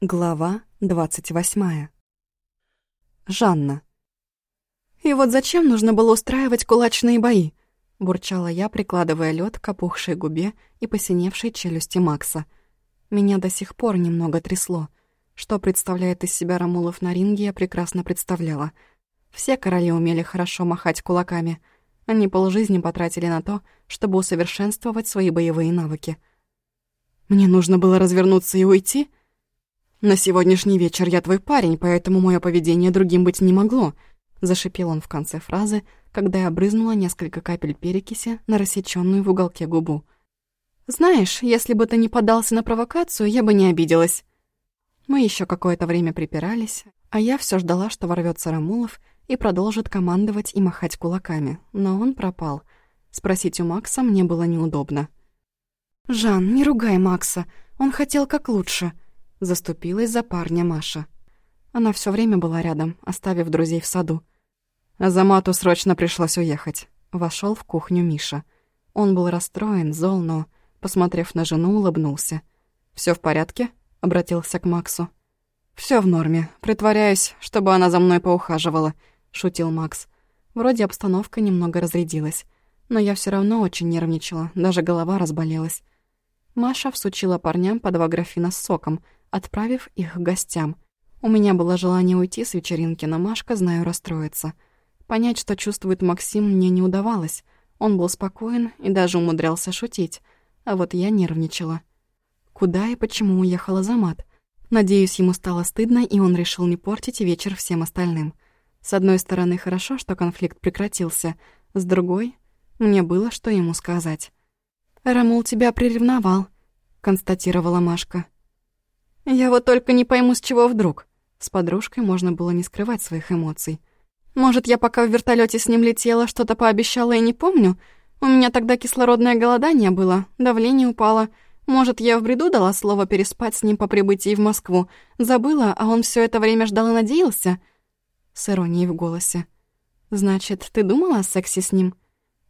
Глава двадцать восьмая. Жанна. «И вот зачем нужно было устраивать кулачные бои?» — бурчала я, прикладывая лед к опухшей губе и посиневшей челюсти Макса. Меня до сих пор немного трясло. Что представляет из себя Рамулов на ринге, я прекрасно представляла. Все короли умели хорошо махать кулаками. Они полжизни потратили на то, чтобы усовершенствовать свои боевые навыки. «Мне нужно было развернуться и уйти?» «На сегодняшний вечер я твой парень, поэтому мое поведение другим быть не могло», — зашипел он в конце фразы, когда я брызнула несколько капель перекиси на рассечённую в уголке губу. «Знаешь, если бы ты не поддался на провокацию, я бы не обиделась». Мы еще какое-то время припирались, а я все ждала, что ворвется Рамулов и продолжит командовать и махать кулаками, но он пропал. Спросить у Макса мне было неудобно. «Жан, не ругай Макса, он хотел как лучше», Заступилась за парня Маша. Она все время была рядом, оставив друзей в саду. Азамату срочно пришлось уехать. Вошел в кухню Миша. Он был расстроен, зол, но, посмотрев на жену, улыбнулся. Все в порядке?» — обратился к Максу. Все в норме. Притворяюсь, чтобы она за мной поухаживала», — шутил Макс. Вроде обстановка немного разрядилась. Но я все равно очень нервничала, даже голова разболелась. Маша всучила парням по два графина с соком — отправив их к гостям. У меня было желание уйти с вечеринки, но Машка, знаю, расстроится. Понять, что чувствует Максим, мне не удавалось. Он был спокоен и даже умудрялся шутить. А вот я нервничала. Куда и почему уехал Азамат? Надеюсь, ему стало стыдно, и он решил не портить вечер всем остальным. С одной стороны, хорошо, что конфликт прекратился. С другой, мне было что ему сказать. «Рамул тебя приревновал», — констатировала Машка. Я вот только не пойму, с чего вдруг. С подружкой можно было не скрывать своих эмоций. Может, я пока в вертолете с ним летела, что-то пообещала и не помню? У меня тогда кислородное голодание было, давление упало. Может, я в бреду дала слово переспать с ним по прибытии в Москву. Забыла, а он все это время ждал и надеялся? С иронией в голосе. «Значит, ты думала о сексе с ним?»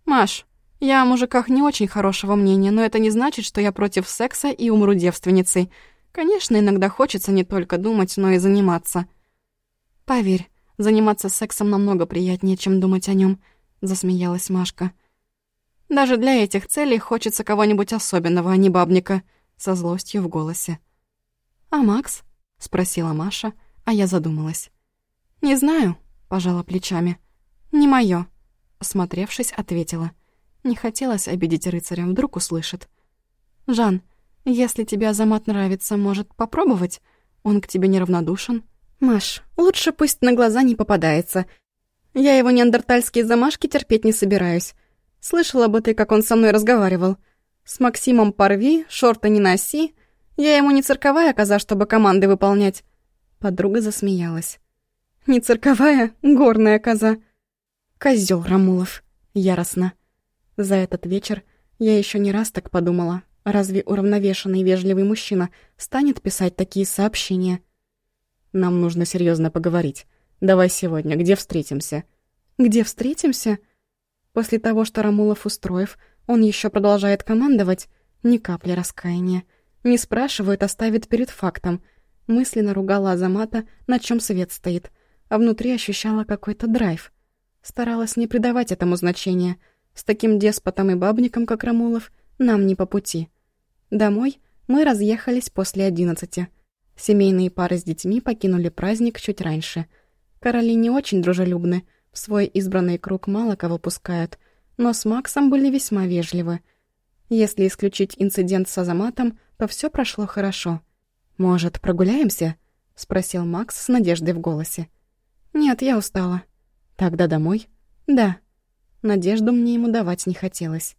«Маш, я о мужиках не очень хорошего мнения, но это не значит, что я против секса и умру девственницей. Конечно, иногда хочется не только думать, но и заниматься. Поверь, заниматься сексом намного приятнее, чем думать о нем, засмеялась Машка. Даже для этих целей хочется кого-нибудь особенного, а не бабника, со злостью в голосе. А Макс? спросила Маша, а я задумалась. Не знаю, пожала плечами. Не моё. Осмотревшись, ответила. Не хотелось обидеть рыцаря, вдруг услышит. «Жан, если тебе Азамат нравится, может, попробовать? Он к тебе неравнодушен. Маш, лучше пусть на глаза не попадается. Я его неандертальские замашки терпеть не собираюсь. Слышала бы ты, как он со мной разговаривал. С Максимом порви, шорты не носи. Я ему не цирковая коза, чтобы команды выполнять. Подруга засмеялась. Не цирковая, горная коза. Козёл Рамулов. Яростно. За этот вечер я еще не раз так подумала. Разве уравновешенный вежливый мужчина станет писать такие сообщения? Нам нужно серьезно поговорить. Давай сегодня, где встретимся? Где встретимся? После того, что Рамулов устроив, он еще продолжает командовать? Ни капли раскаяния. Не спрашивает, а ставит перед фактом. Мысленно ругала Азамата, на чем свет стоит, а внутри ощущала какой-то драйв. Старалась не придавать этому значения. С таким деспотом и бабником, как Рамулов, нам не по пути. Домой мы разъехались после одиннадцати. Семейные пары с детьми покинули праздник чуть раньше. Короли не очень дружелюбны, в свой избранный круг мало кого пускают, но с Максом были весьма вежливы. Если исключить инцидент с Азаматом, то все прошло хорошо. «Может, прогуляемся?» — спросил Макс с надеждой в голосе. «Нет, я устала». «Тогда домой?» «Да». Надежду мне ему давать не хотелось.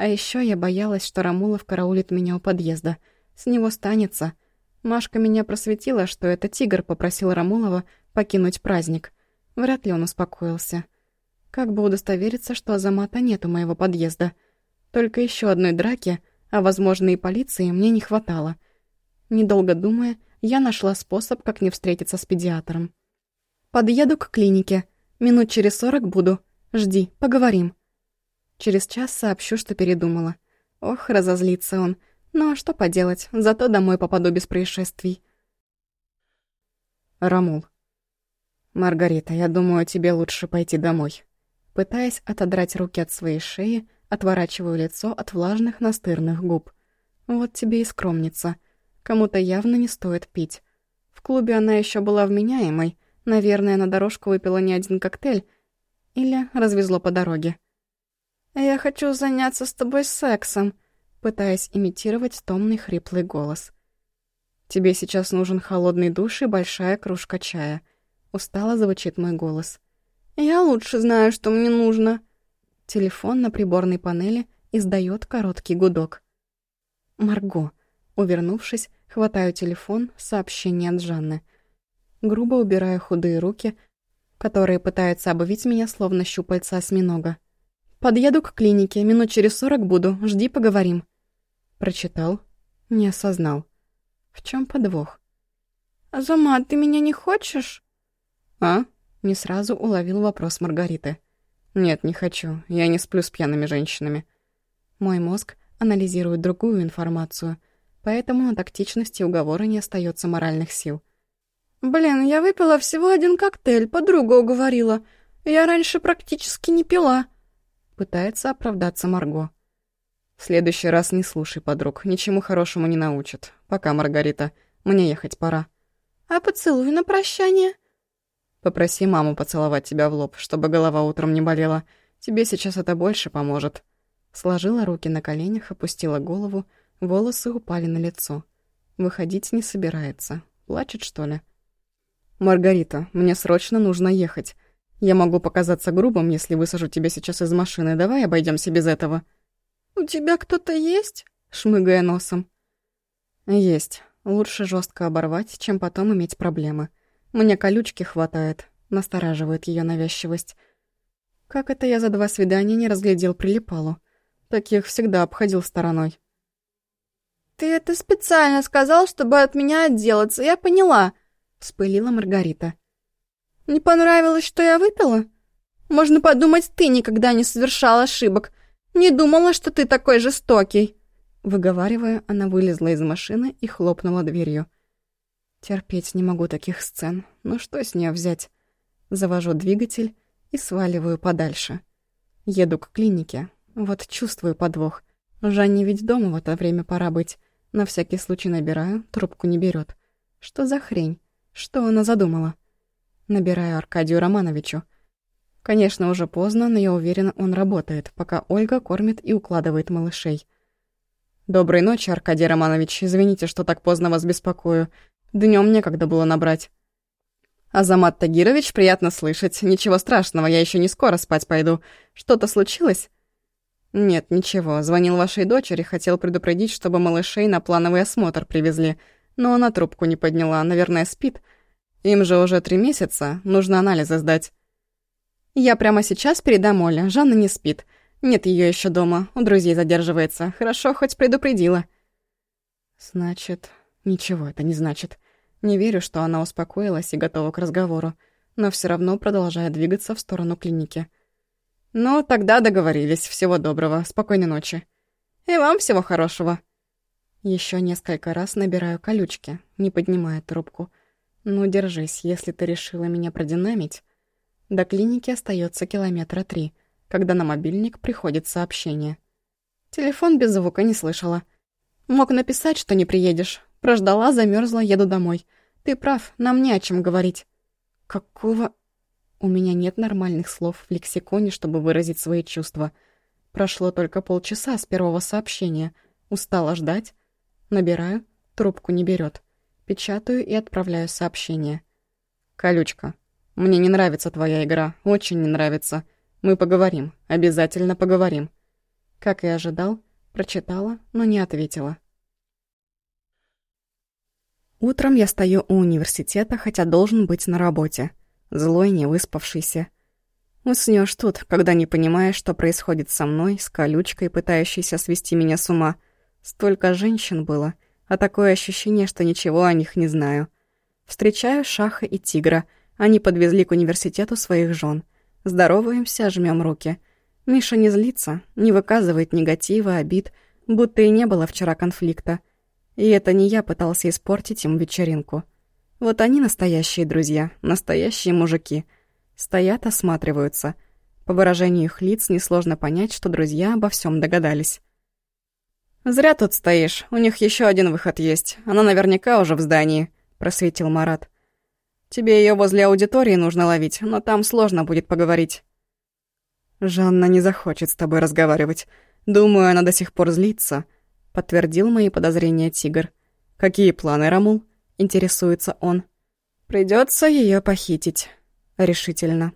А еще я боялась, что Рамулов караулит меня у подъезда. С него станется. Машка меня просветила, что это тигр попросил Рамулова покинуть праздник. Вряд ли он успокоился. Как бы удостовериться, что Азамата нет у моего подъезда. Только еще одной драки, а, возможно, и полиции, мне не хватало. Недолго думая, я нашла способ, как не встретиться с педиатром. «Подъеду к клинике. Минут через сорок буду. Жди, поговорим». Через час сообщу, что передумала. Ох, разозлится он. Ну а что поделать, зато домой попаду без происшествий. Рамул. «Маргарита, я думаю, тебе лучше пойти домой». Пытаясь отодрать руки от своей шеи, отворачиваю лицо от влажных настырных губ. Вот тебе и скромница. Кому-то явно не стоит пить. В клубе она еще была вменяемой. Наверное, на дорожку выпила не один коктейль. Или развезло по дороге. «Я хочу заняться с тобой сексом», пытаясь имитировать томный хриплый голос. «Тебе сейчас нужен холодный душ и большая кружка чая». Устало звучит мой голос. «Я лучше знаю, что мне нужно». Телефон на приборной панели издает короткий гудок. «Марго». Увернувшись, хватаю телефон, сообщение от Жанны. Грубо убираю худые руки, которые пытаются обувить меня, словно щупальца осьминога. «Подъеду к клинике, минут через сорок буду, жди, поговорим». Прочитал, не осознал. В чем подвох? «Азамат, ты меня не хочешь?» «А?» — не сразу уловил вопрос Маргариты. «Нет, не хочу. Я не сплю с пьяными женщинами». Мой мозг анализирует другую информацию, поэтому на тактичности уговора не остается моральных сил. «Блин, я выпила всего один коктейль, подруга уговорила. Я раньше практически не пила». Пытается оправдаться Марго. «В следующий раз не слушай подруг, ничему хорошему не научат. Пока, Маргарита, мне ехать пора». «А поцелуй на прощание?» Попроси маму поцеловать тебя в лоб, чтобы голова утром не болела. Тебе сейчас это больше поможет». Сложила руки на коленях, опустила голову, волосы упали на лицо. Выходить не собирается. Плачет, что ли? «Маргарита, мне срочно нужно ехать. Я могу показаться грубым, если высажу тебя сейчас из машины. Давай обойдемся без этого». «У тебя кто-то есть?» — шмыгая носом. «Есть. Лучше жестко оборвать, чем потом иметь проблемы». Мне колючки хватает, настораживает ее навязчивость. Как это я за два свидания не разглядел прилипалу? Таких всегда обходил стороной. «Ты это специально сказал, чтобы от меня отделаться, я поняла», — вспылила Маргарита. «Не понравилось, что я выпила? Можно подумать, ты никогда не совершал ошибок. Не думала, что ты такой жестокий». Выговаривая, она вылезла из машины и хлопнула дверью. Терпеть не могу таких сцен. Ну что с нее взять? Завожу двигатель и сваливаю подальше. Еду к клинике. Вот чувствую подвох. Жанне ведь дома в это время пора быть. На всякий случай набираю, трубку не берет. Что за хрень? Что она задумала? Набираю Аркадию Романовичу. Конечно, уже поздно, но я уверена, он работает, пока Ольга кормит и укладывает малышей. «Доброй ночи, Аркадий Романович. Извините, что так поздно вас беспокою. Днем некогда было набрать. Азамат Тагирович, приятно слышать. Ничего страшного, я еще не скоро спать пойду. Что-то случилось? Нет, ничего. Звонил вашей дочери, хотел предупредить, чтобы малышей на плановый осмотр привезли. Но она трубку не подняла, наверное, спит. Им же уже три месяца, нужно анализы сдать. Я прямо сейчас передам Оле, Жанна не спит. Нет ее еще дома, у друзей задерживается. Хорошо, хоть предупредила. Значит, Ничего это не значит. Не верю, что она успокоилась и готова к разговору, но все равно продолжает двигаться в сторону клиники. «Ну, тогда договорились. Всего доброго. Спокойной ночи. И вам всего хорошего». Еще несколько раз набираю колючки, не поднимая трубку. «Ну, держись, если ты решила меня продинамить». До клиники остается километра три, когда на мобильник приходит сообщение. Телефон без звука не слышала. Мог написать, что не приедешь, Прождала, замерзла, еду домой. Ты прав, нам не о чем говорить. Какого... У меня нет нормальных слов в лексиконе, чтобы выразить свои чувства. Прошло только полчаса с первого сообщения. Устала ждать. Набираю, трубку не берет. Печатаю и отправляю сообщение. «Колючка, мне не нравится твоя игра, очень не нравится. Мы поговорим, обязательно поговорим». Как и ожидал, прочитала, но не ответила. Утром я стою у университета, хотя должен быть на работе. Злой, не выспавшийся. Уснёшь тут, когда не понимаешь, что происходит со мной, с колючкой, пытающейся свести меня с ума. Столько женщин было, а такое ощущение, что ничего о них не знаю. Встречаю Шаха и Тигра. Они подвезли к университету своих жен. Здороваемся, жмем руки. Миша не злится, не выказывает негатива, обид, будто и не было вчера конфликта. И это не я пытался испортить им вечеринку. Вот они настоящие друзья, настоящие мужики. Стоят, осматриваются. По выражению их лиц несложно понять, что друзья обо всем догадались. «Зря тут стоишь, у них еще один выход есть. Она наверняка уже в здании», — просветил Марат. «Тебе ее возле аудитории нужно ловить, но там сложно будет поговорить». «Жанна не захочет с тобой разговаривать. Думаю, она до сих пор злится», — подтвердил мои подозрения Тигр. «Какие планы, Рамул?» — интересуется он. Придется ее похитить», — решительно.